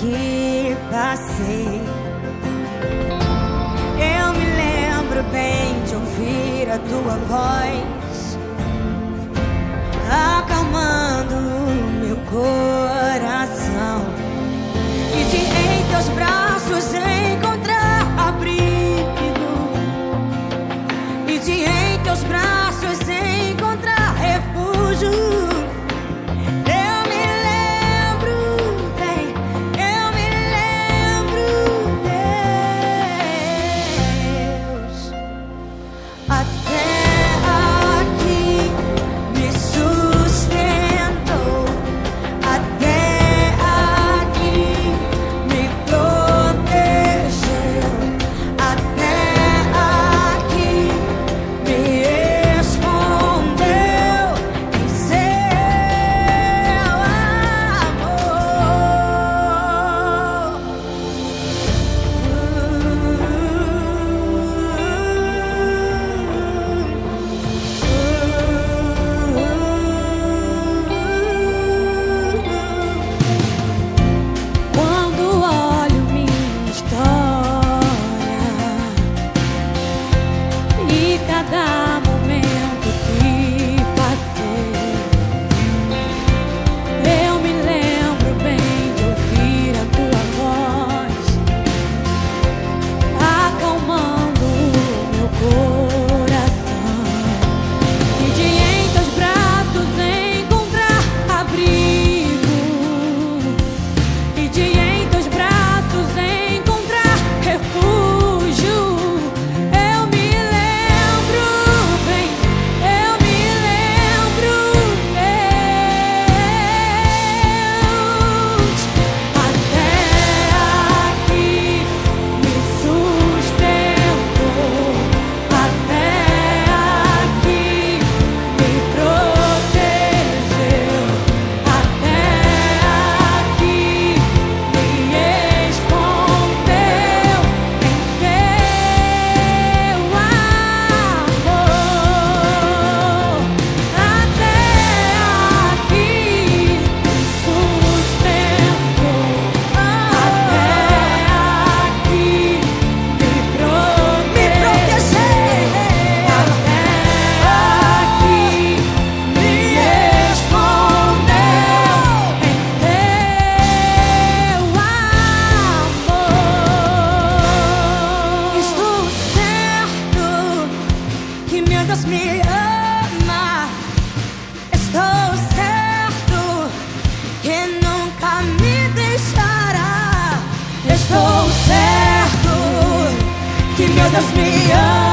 que passei. Eu me lembro bem de ouvir a tua voz. estou certo que meu Deus me ama.